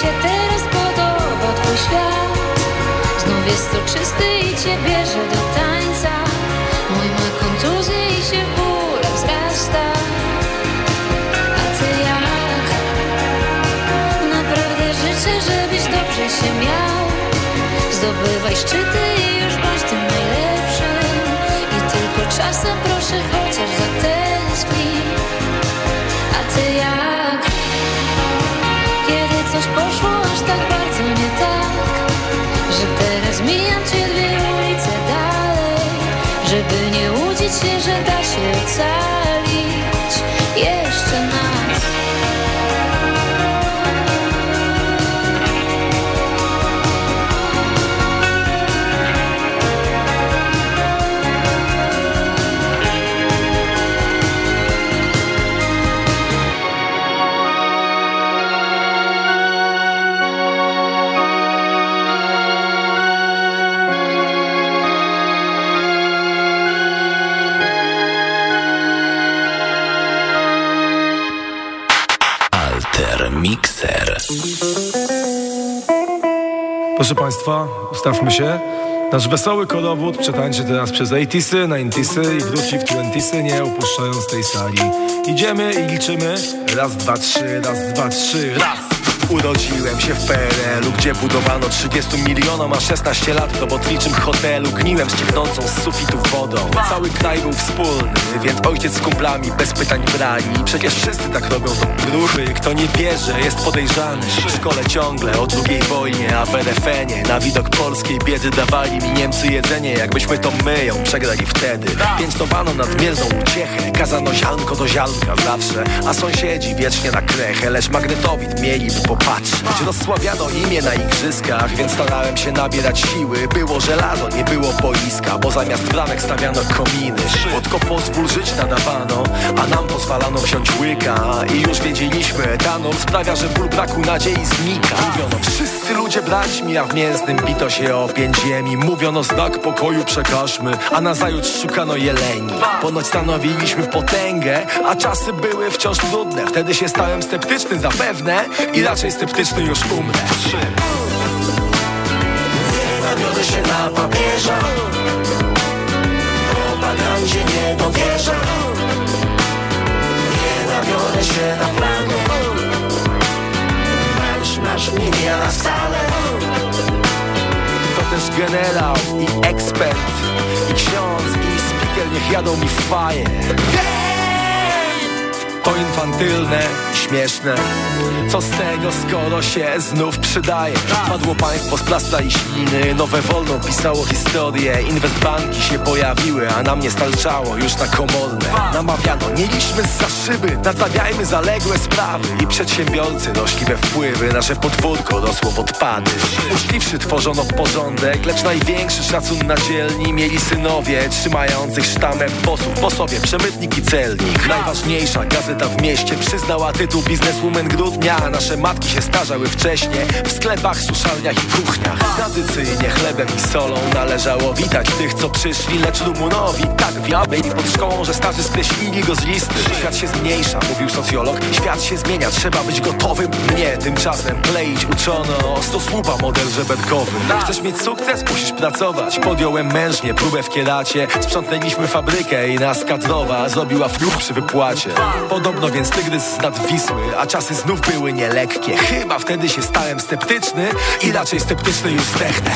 się teraz podoba twój świat. Znów jest to czysty i cię bierze do tańca. Mój ma kontuzję i się w bólach wzrasta A ty jak? Naprawdę życzę, żebyś dobrze się miał. Zdobywaj szczyty i już bądź tym najlepszym. I tylko czasem proszę chociaż zatęsknij teraz mijam cię dwie ulice dalej Żeby nie łudzić się, że da się ocalić Proszę Państwa, ustawmy się. Nasz wesoły kolowód przetańczy teraz przez 80sy, 90sy i wróci w 20sy, nie opuszczając tej sali. Idziemy i liczymy. Raz, dwa, trzy, raz, dwa, trzy, raz! Urodziłem się w PRL-u, gdzie budowano 30 milionom, a 16 lat w robotniczym hotelu. Gniłem ścieknącą z sufitów wodą. Cały kraj był wspólny, więc ojciec z kumplami bez pytań brali Przecież wszyscy tak robią to ruchy, kto nie bierze jest podejrzany. W szkole ciągle o drugiej wojnie, a w RFN-ie Na widok polskiej biedy dawali mi Niemcy jedzenie Jakbyśmy to my ją przegrali wtedy. Piętnowano nadmierną uciechę, kazano ziarnko do ziarnka zawsze A sąsiedzi wiecznie na krechę, lecz magnetowid mieliby po popatrzeć Rozsławiano imię na igrzyskach, więc starałem się nabierać siły. Było żelazo, nie było boiska, bo zamiast bramek stawiano kominy. Wodko pozwól żyć nadawano, a nam pozwalano wziąć łyka. I już wiedzieliśmy, etanol sprawia, że ból braku nadziei znika. Mówiono, wszyscy ludzie braćmi, a w mięsnym bito się o pięć ziemi. Mówiono, znak pokoju przekażmy, a nazajutrz szukano jeleni. Ponoć stanowiliśmy potęgę, a czasy były wciąż trudne. Wtedy się stałem sceptyczny zapewne i raczej raczej sceptyczny już umrę. Nie nawiodę się na papieża. Propagandzie nie dowierza Nie nawiodę się na flagę Marsz, marsz mnie nie wcale. To też generał i ekspert. I ksiądz i speaker niech jadą mi w faję to infantylne i śmieszne. Co z tego, skoro się znów przydaje? Padło państwo z plasta i śliny. Nowe wolno pisało historię. Inwestbanki się pojawiły A nam nie starczało już na komorne Namawiano, nie liczmy za szyby. Nadzawiajmy zaległe sprawy. I przedsiębiorcy rośli we wpływy. Nasze podwórko rosło w odpady. Uczciwszy tworzono porządek Lecz największy szacun na dzielni Mieli synowie trzymających sztamem posłów. Po sobie przemytnik i celnik. Najważniejsza gazeta kobieta w mieście Przyznała tytuł bizneswoman grudnia. Nasze matki się starzały wcześniej W sklepach, suszalniach i kuchniach. Tradycyjnie chlebem i solą Należało witać tych, co przyszli Lecz Rumunowi tak wiabej pod szkołą Że starzy skreślili go z listy. Świat się zmniejsza, mówił socjolog. Świat się zmienia, trzeba być gotowym. Mnie tymczasem kleić uczono. Sto słupa model żeberkowy Chcesz mieć sukces? Musisz pracować. Podjąłem mężnie próbę w kieracie Sprzątnęliśmy fabrykę i nas kadrowa Zrobiła fluch przy wypłacie Podobno więc tygrys z nad Wisły A czasy znów były nielekkie. Chyba wtedy się stałem sceptyczny I raczej sceptyczny już zdechnę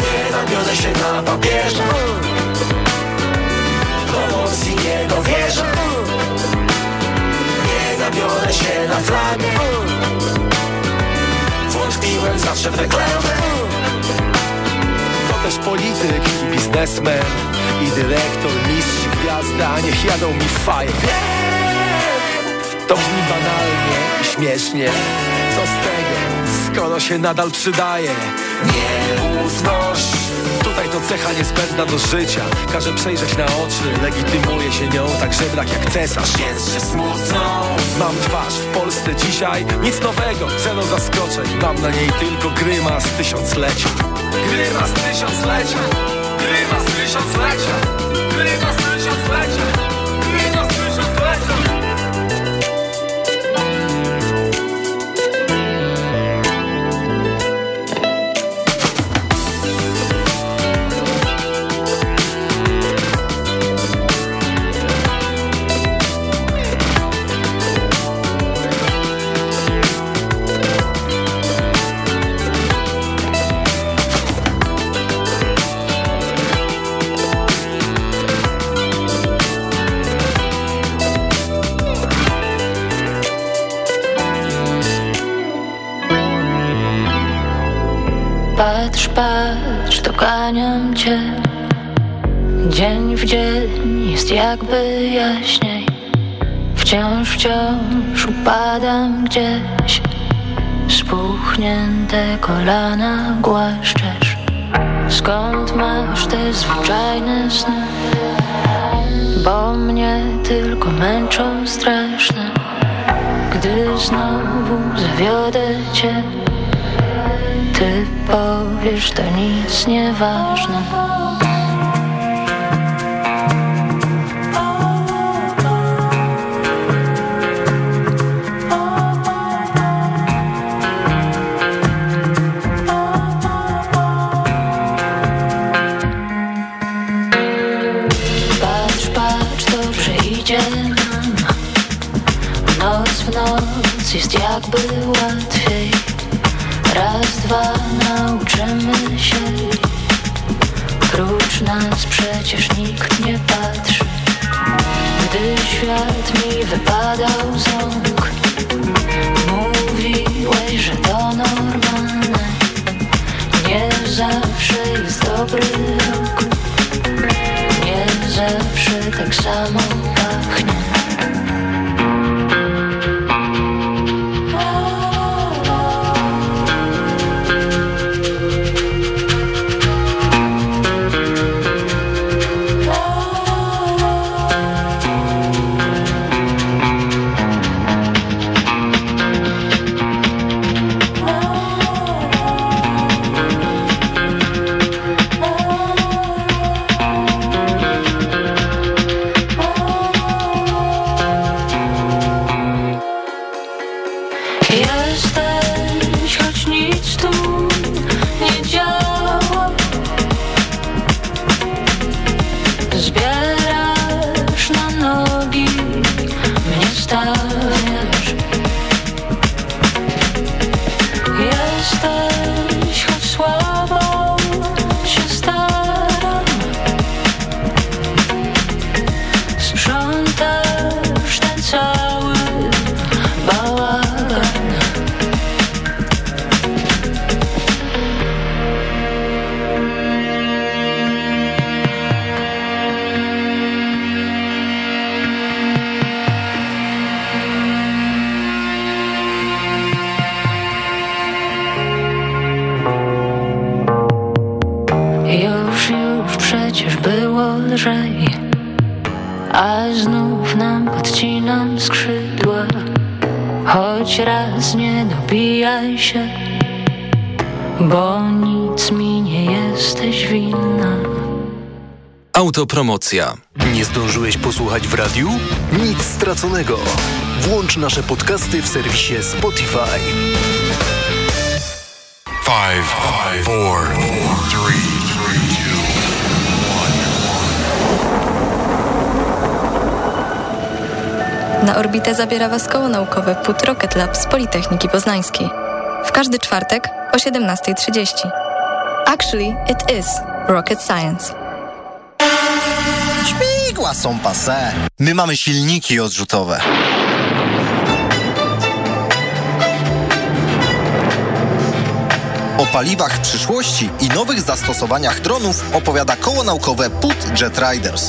Nie nabiorę się na papierze Promocji nie dowierzę. Nie nabiorę się na flagę. Wątpiłem zawsze w reklamę. To też polityk i biznesmen I dyrektor, mistrz, gwiazda Niech jadą mi faje. To brzmi banalnie i śmiesznie. Co z tego, skoro się nadal przydaje? Nieufność Tutaj to cecha niezbędna do życia. Każe przejrzeć na oczy Legitymuje się nią tak żebrak jak cesarz. Jest się smutną Mam twarz w Polsce dzisiaj. Nic nowego, zero zaskoczeń. Mam na niej tylko grymas tysiąclecia. Grymas tysiąclecia. Grymas tysiąclecia upadam gdzieś Spuchnięte kolana głaszczesz. Skąd masz te zwyczajne sny? Bo mnie tylko męczą straszne. Gdy znowu zawiodę cię ty powiesz, to nic nieważne Autopromocja. Nie zdążyłeś posłuchać w radiu? Nic straconego. Włącz nasze podcasty w serwisie Spotify. Five, five, four, three, three, Na orbitę zabiera Was koło naukowe PUT Rocket Lab z Politechniki Poznańskiej. W każdy czwartek o 17.30. Actually, it is Rocket Science. Śmigła są pase. My mamy silniki odrzutowe. O paliwach przyszłości i nowych zastosowaniach dronów opowiada koło naukowe PUT Jet Riders.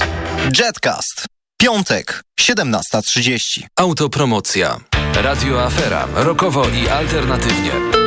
Jetcast. Piątek, 17.30. Autopromocja. Radio Afera. Rokowo i alternatywnie.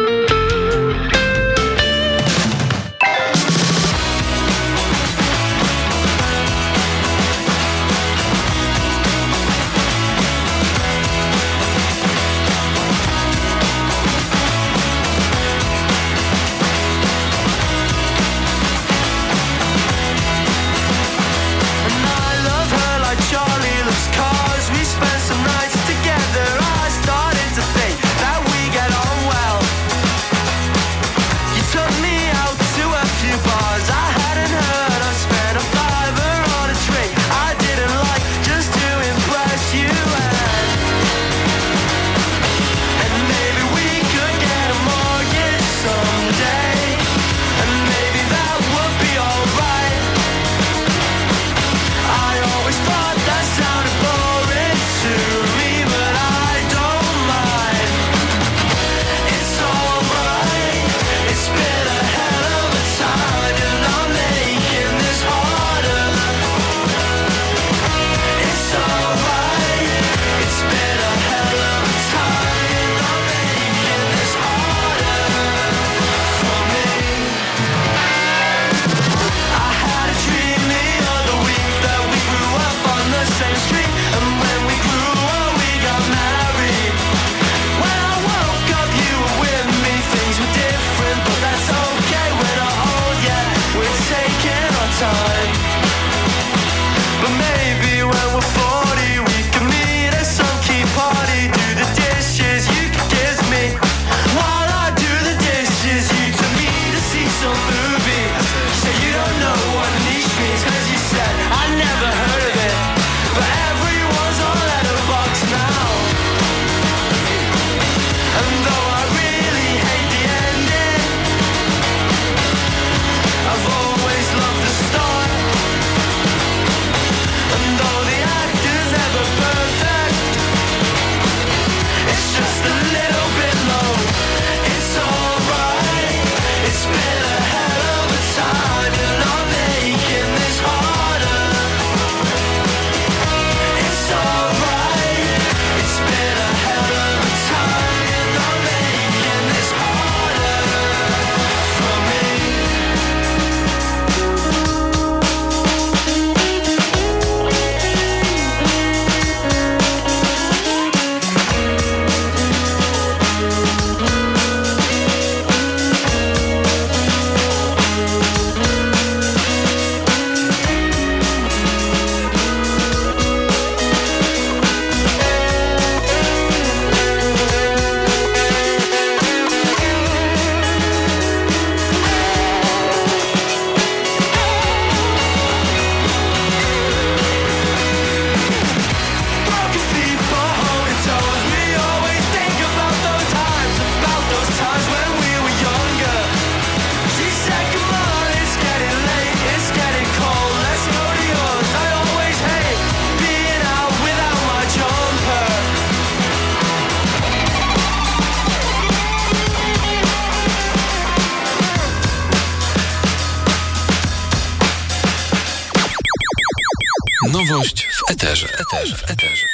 Bo nie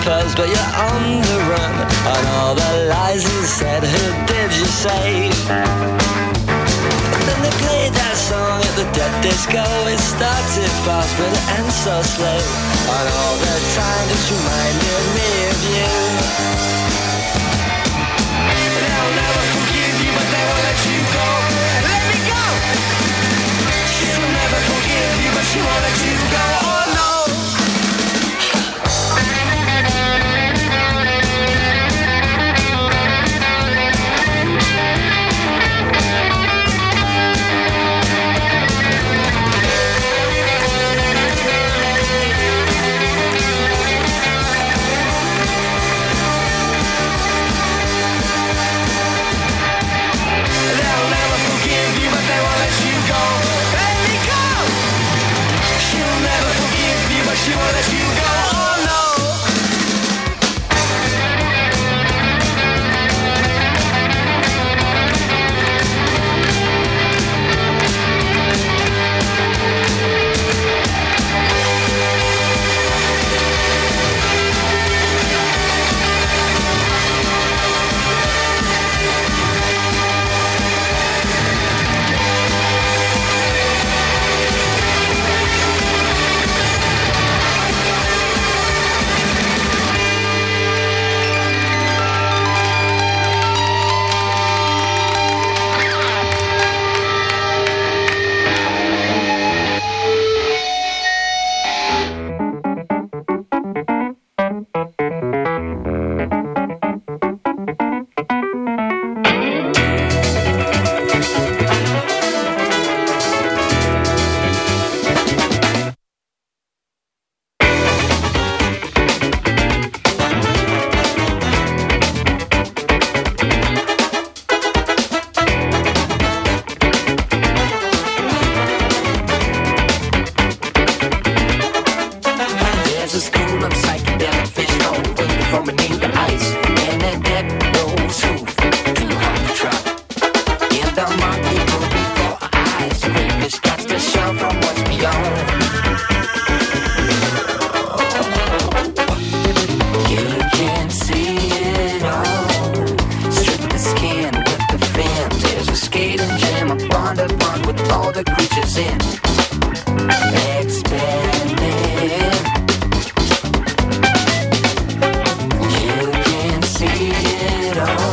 papers, but you're on the run. And all the lies you said, who did you say? And then they played that song at the dead disco. It started fast, but it ends so slow. And all the time just reminded me of you. it all.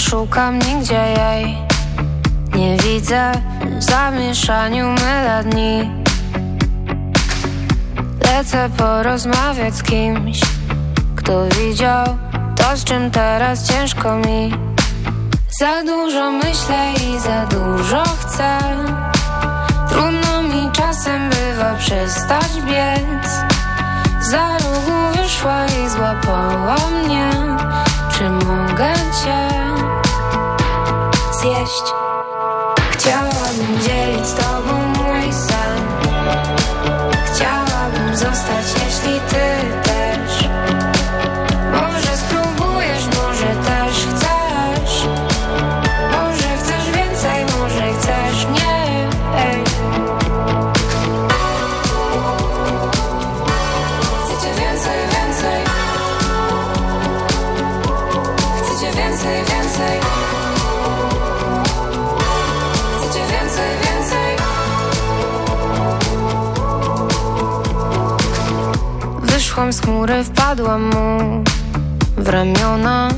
Szukam nigdzie jej. Nie widzę w zamieszaniu myla dni Lecę porozmawiać z kimś Kto widział to, z czym teraz ciężko mi. Za dużo myślę i za dużo chcę. Trudno mi czasem bywa przestać biec. Za rogu wyszła i złapała mnie. Czy mogę cię zjeść. Chciałabym dzielić z tobą Wyszłam z chmury, wpadłam mu. W ramiona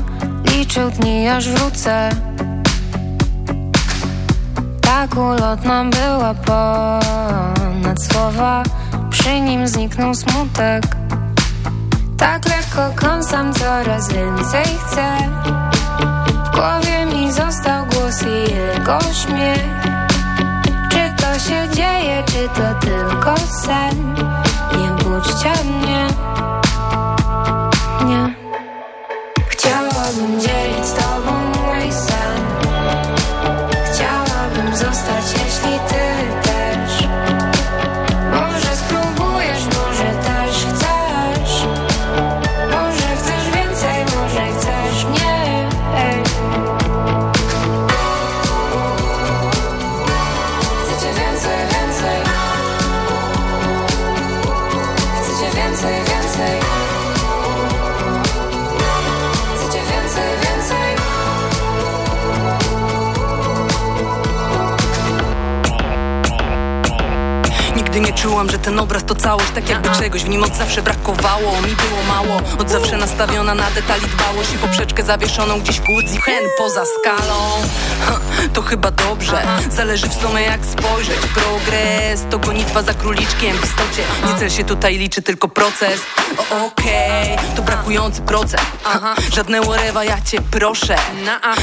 Liczył dni, aż wrócę. Tak ulotna była ponad słowa. Przy nim zniknął smutek. Tak lekko kąsam, coraz więcej chcę. W głowie mi został głos i jego śmiech. Czy to się dzieje, czy to tylko sen? Nie budźcie mnie. Nie tot całość Tak jakby czegoś w nim od zawsze brakowało. Mi było mało, od zawsze nastawiona na detali dbałość I poprzeczkę zawieszoną gdzieś w kłódzi hen poza skalą. Ha, To chyba dobrze, zależy w sumie jak spojrzeć. Progres to gonitwa za króliczkiem W istocie. Nie cel się tutaj liczy, tylko proces. Okej, okay, to brakujący procent. Ha, Żadne łorewa, ja cię proszę.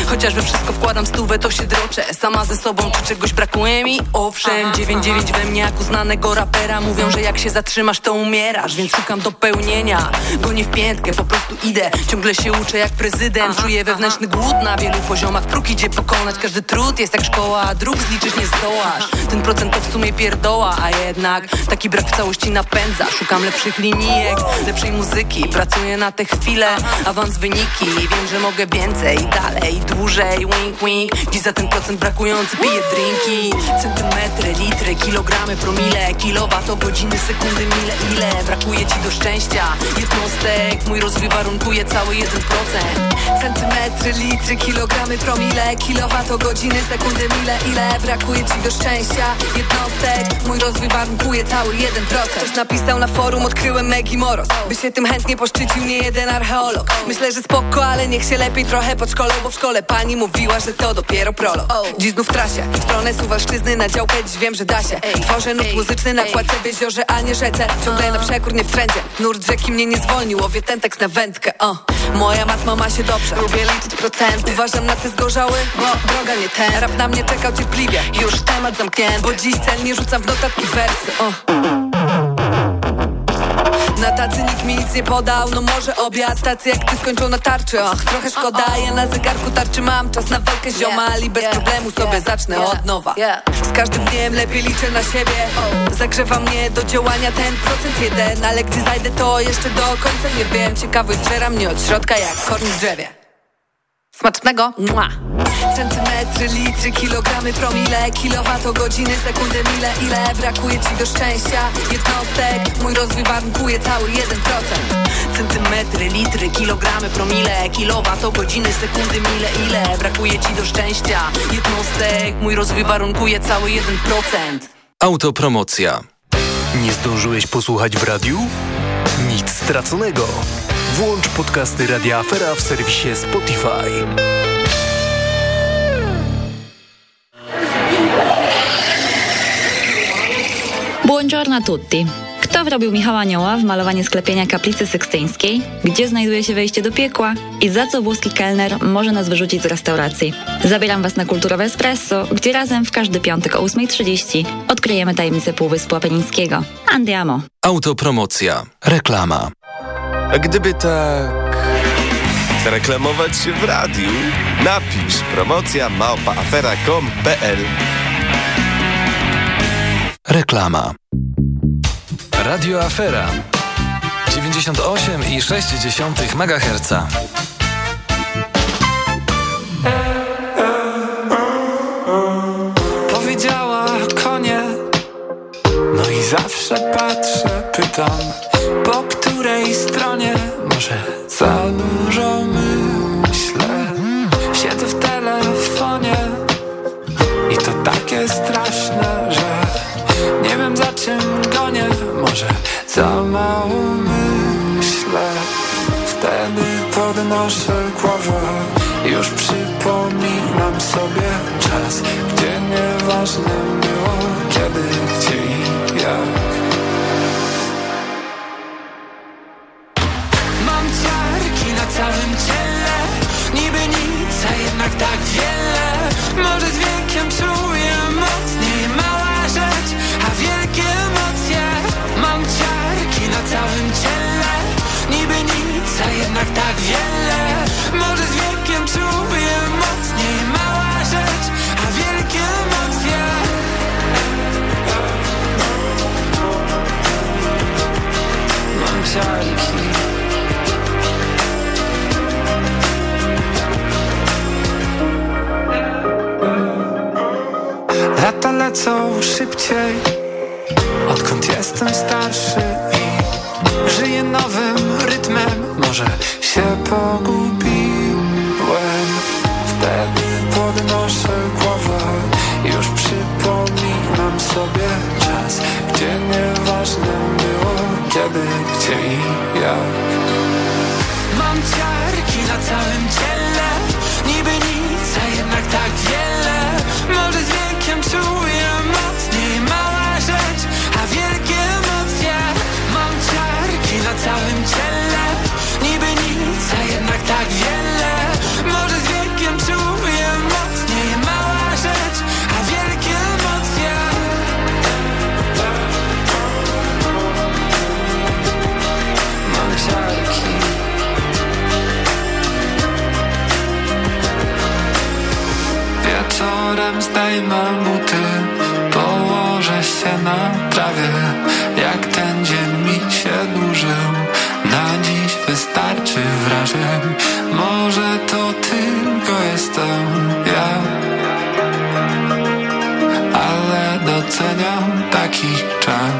Chociaż we wszystko wkładam stówę, to się droczę. Sama ze sobą, czy czegoś brakuje mi? Owszem, 9-9 we mnie jak uznanego rapera Mówią, że jak się zatrzymasz, to umierasz Więc szukam dopełnienia. Gonię w piętkę, po prostu idę. Ciągle się uczę jak prezydent. Czuję wewnętrzny głód na wielu poziomach. Próg idzie pokonać, każdy trud jest jak szkoła. A dróg zliczyć nie zdołasz. Ten procent to w sumie pierdoła A jednak taki brak w całości napędza. Szukam lepszych linijek, lepszej muzyki. Pracuję na te chwile, awans wyniki. Wiem, że mogę więcej, dalej, dłużej. Wink, wink, dziś za ten procent brakujący Piję drinki, centymetry, litry, kilogramy, promile. Kilowato, godziny, sekundy, mile, ile Brakuje ci do szczęścia. Jednostek, mój rozwój warunkuje cały 1% Centymetry, litry, kilogramy, promile. Kilowato, godziny, sekundy, mile, ile? Brakuje ci do szczęścia. Jednostek, mój rozwój warunkuje cały 1% Ktoś napisał na forum, odkryłem Megi Moros By się tym chętnie poszczycił nie jeden archeolog. Myślę, że spoko, ale niech się lepiej trochę podszkolą Bo w szkole pani mówiła, że to dopiero prolog. Dziś znów w trasie, w stronę Suwalszczyzny Na działkę dziś wiem, że da się. Tworzę nurt muzyczny na kładce w jeziorze, a nie rzece. Ciągle na przekór, nie w trendzie. Nurt rzeki mnie nie zwolnił, łowię ten tekst na wędkę. O. Moja matma ma się dobrze. Lubię liczyć procenty. Uważam na te zgorzały, bo droga nie ten. Rap na mnie czekał cierpliwie. Już temat zamknięty. Bo dziś celnie rzucam w notatki wersy. O. Na tacy nikt mi nic nie podał, no może obiad. Tacy jak ty skończą na tarczy, och trochę szkoda. Ja na zegarku tarczy mam czas na walkę z ziomali. Bez problemu sobie zacznę od nowa. Z każdym dniem lepiej liczę na siebie. Zagrzewa mnie do działania ten procent jeden Ale gdy zajdę to jeszcze do końca nie wiem. Ciekawość zżera mnie od środka jak korn w drzewie. Smacznego! Mua. Centymetry, litry, kilogramy, promile. Kilowatogodziny, sekundy, mile. Ile brakuje ci do szczęścia? Jednostek, mój rozwój warunkuje cały 1% Centymetry, litry, kilogramy, promile. Kilowatogodziny, sekundy, mile. Ile brakuje ci do szczęścia? Jednostek, mój rozwój warunkuje cały 1% Autopromocja. Nie zdążyłeś posłuchać w radiu? Nic straconego. Włącz podcasty Radia Afera w serwisie Spotify. Buongiorno a tutti. Kto wrobił Michała Anioła w malowanie sklepienia kaplicy sykstyńskiej? Gdzie znajduje się wejście do piekła? I za co włoski kelner może nas wyrzucić z restauracji? Zabieram Was na Kulturowe Espresso, gdzie razem w każdy piątek o 8.30 odkryjemy tajemnicę Półwyspu Apenińskiego. Andiamo! Autopromocja. Reklama. A gdyby tak reklamować się w radiu, napisz promocja małpaafera.com.pl Reklama. Radio Afera 98,6 MHz. Powiedziała konie No i zawsze patrzę, pytam podnoszę głowę Już przypominam sobie czas Gdzie nieważne było kiedy, gdzie i tak wiele. Może z wiekiem czuję mocniej Mała rzecz, a wielkie emocje. Mam ciarki. Lata lecą szybciej Odkąd jestem starszy Żyję nowym rytmem. Może się pogubiłem. Wtedy podnoszę głowę Już przypominam sobie czas Gdzie nieważne było kiedy, gdzie i jak. Mam ciarki na całym ciele Wieczorem zdejmę buty Położę się na trawie. Jak ten dzień mi się dłużył Na dziś wystarczy wrażeń. Może to tylko jestem ja. Ale doceniam taki czas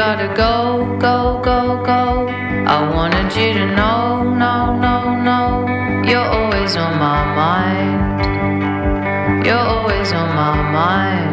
gotta go, go, go, go. I wanted you to know, no, no, no. You're always on my mind. You're always on my mind.